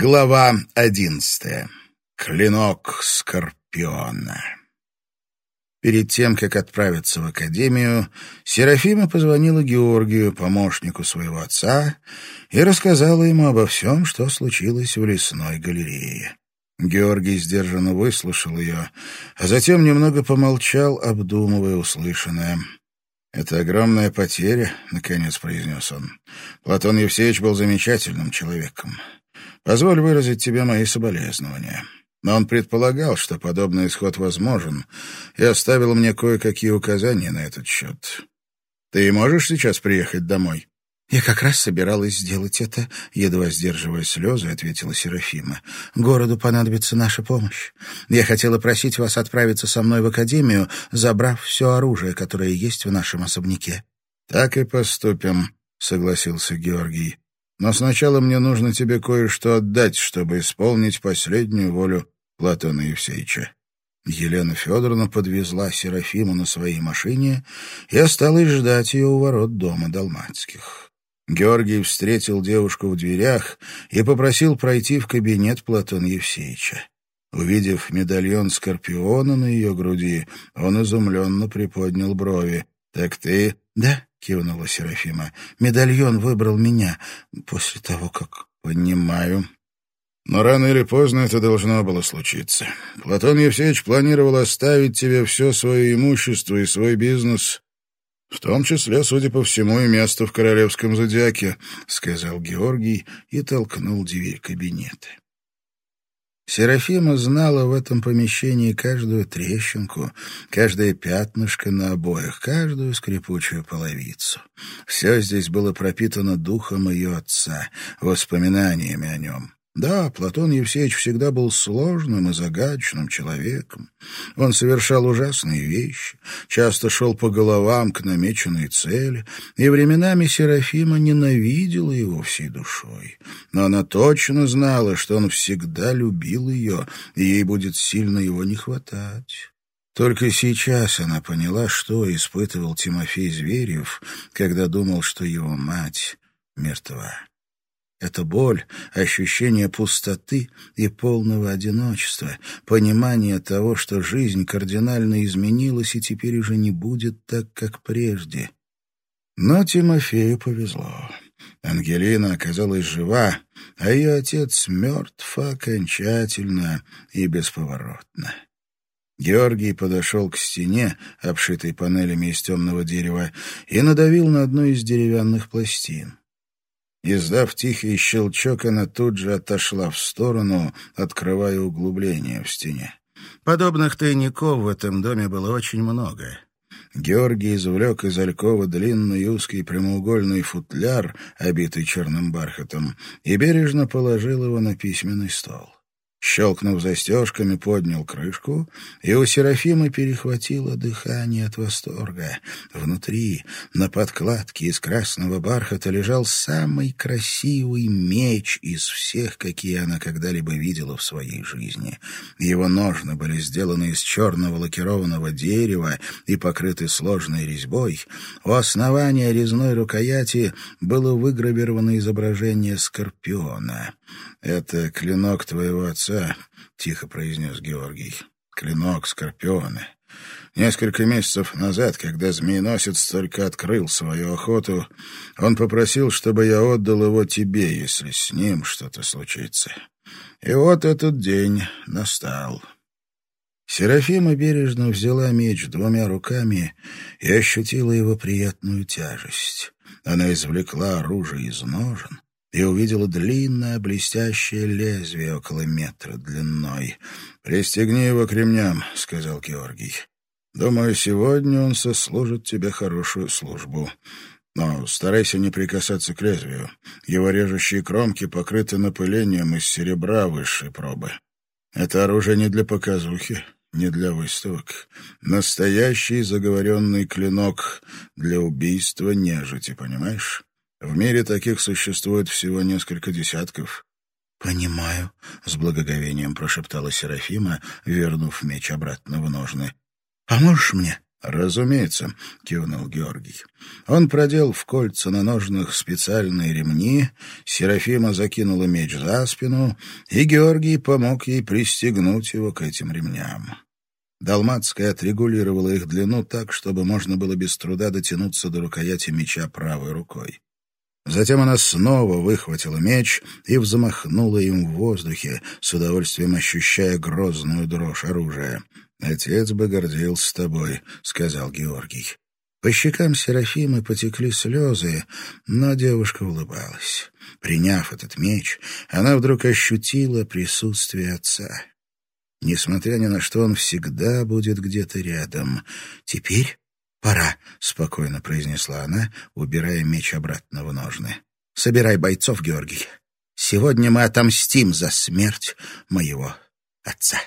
Глава одиннадцатая. Клинок Скорпиона. Перед тем, как отправиться в академию, Серафима позвонила Георгию, помощнику своего отца, и рассказала ему обо всем, что случилось в лесной галерее. Георгий сдержанно выслушал ее, а затем немного помолчал, обдумывая услышанное. «Это огромная потеря», — наконец произнес он. «Платон Евсеевич был замечательным человеком. Позволь выразить тебе мои соболезнования. Но он предполагал, что подобный исход возможен, и оставил мне кое-какие указания на этот счет. Ты можешь сейчас приехать домой?» «Я как раз собиралась сделать это», — едва сдерживая слезы, ответила Серафима. «Городу понадобится наша помощь. Я хотела просить вас отправиться со мной в академию, забрав все оружие, которое есть в нашем особняке». «Так и поступим», — согласился Георгий. Но сначала мне нужно тебе кое-что отдать, чтобы исполнить последнюю волю Платона Евсеича». Елена Федоровна подвезла Серафиму на своей машине и осталась ждать ее у ворот дома Долматских. Георгий встретил девушку в дверях и попросил пройти в кабинет Платона Евсеича. Увидев медальон Скорпиона на ее груди, он изумленно приподнял брови. «Так ты...» «Да», — кивнула Серафима. «Медальон выбрал меня после того, как...» «Понимаю. Но рано или поздно это должно было случиться. Платон Евсеевич планировал оставить тебе все свое имущество и свой бизнес, в том числе, судя по всему, и место в королевском зодиаке», — сказал Георгий и толкнул дверь кабинета. Серафима знала в этом помещении каждую трещинку, каждое пятнышко на обоях, каждую скрипучую половицу. Все здесь было пропитано духом ее отца, воспоминаниями о нем. Да, Платон Евсеевич всегда был сложным и загадочным человеком. Он совершал ужасные вещи, часто шел по головам к намеченной цели, и временами Серафима ненавидела его всей душой. Но она точно знала, что он всегда любил ее, и ей будет сильно его не хватать. Только сейчас она поняла, что испытывал Тимофей Зверев, когда думал, что его мать мертва. Это боль, ощущение пустоты и полного одиночества, понимание того, что жизнь кардинально изменилась и теперь уже не будет так, как прежде. Но Тимофею повезло. Ангелина оказалась жива, а ее отец мертв окончательно и бесповоротно. Георгий подошел к стене, обшитой панелями из темного дерева, и надавил на одну из деревянных пластин. Издав тихий щелчок, она тут же отошла в сторону, открывая углубление в стене. Подобных тайников в этом доме было очень много. Георгий извлек из алькова длинный узкий прямоугольный футляр, обитый черным бархатом, и бережно положил его на письменный стол. Щелкнув застежками, поднял крышку, и у Серафимы перехватило дыхание от восторга. Внутри, на подкладке из красного бархата, лежал самый красивый меч из всех, какие она когда-либо видела в своей жизни. Его ножны были сделаны из черного лакированного дерева и покрыты сложной резьбой. У основания резной рукояти было выгравировано изображение скорпиона. «Это клинок твоего отца», — тихо произнес Георгий. «Клинок Скорпиона. Несколько месяцев назад, когда змееносец только открыл свою охоту, он попросил, чтобы я отдал его тебе, если с ним что-то случится. И вот этот день настал». Серафима бережно взяла меч двумя руками и ощутила его приятную тяжесть. Она извлекла оружие из ножен, и увидела длинное блестящее лезвие около метра длиной. «Пристегни его к ремням», — сказал Георгий. «Думаю, сегодня он сослужит тебе хорошую службу. Но старайся не прикасаться к лезвию. Его режущие кромки покрыты напылением из серебра высшей пробы. Это оружие не для показухи, не для выставок. Настоящий заговоренный клинок для убийства нежити, понимаешь?» В мире таких существует всего несколько десятков. «Понимаю», — с благоговением прошептала Серафима, вернув меч обратно в ножны. «Поможешь мне?» «Разумеется», — кивнул Георгий. Он продел в кольца на ножнах специальные ремни, Серафима закинула меч за спину, и Георгий помог ей пристегнуть его к этим ремням. Далматская отрегулировала их длину так, чтобы можно было без труда дотянуться до рукояти меча правой рукой. Затем она снова выхватила меч и взмахнула им в воздухе, с удовольствием ощущая грозную дрожь оружия. «Отец бы гордился тобой», — сказал Георгий. По щекам Серафимы потекли слезы, но девушка улыбалась. Приняв этот меч, она вдруг ощутила присутствие отца. Несмотря ни на что, он всегда будет где-то рядом. «Теперь пора», — спокойно произнесла она, убирая меч обратно в ножны. «Собирай бойцов, Георгий. Сегодня мы отомстим за смерть моего отца».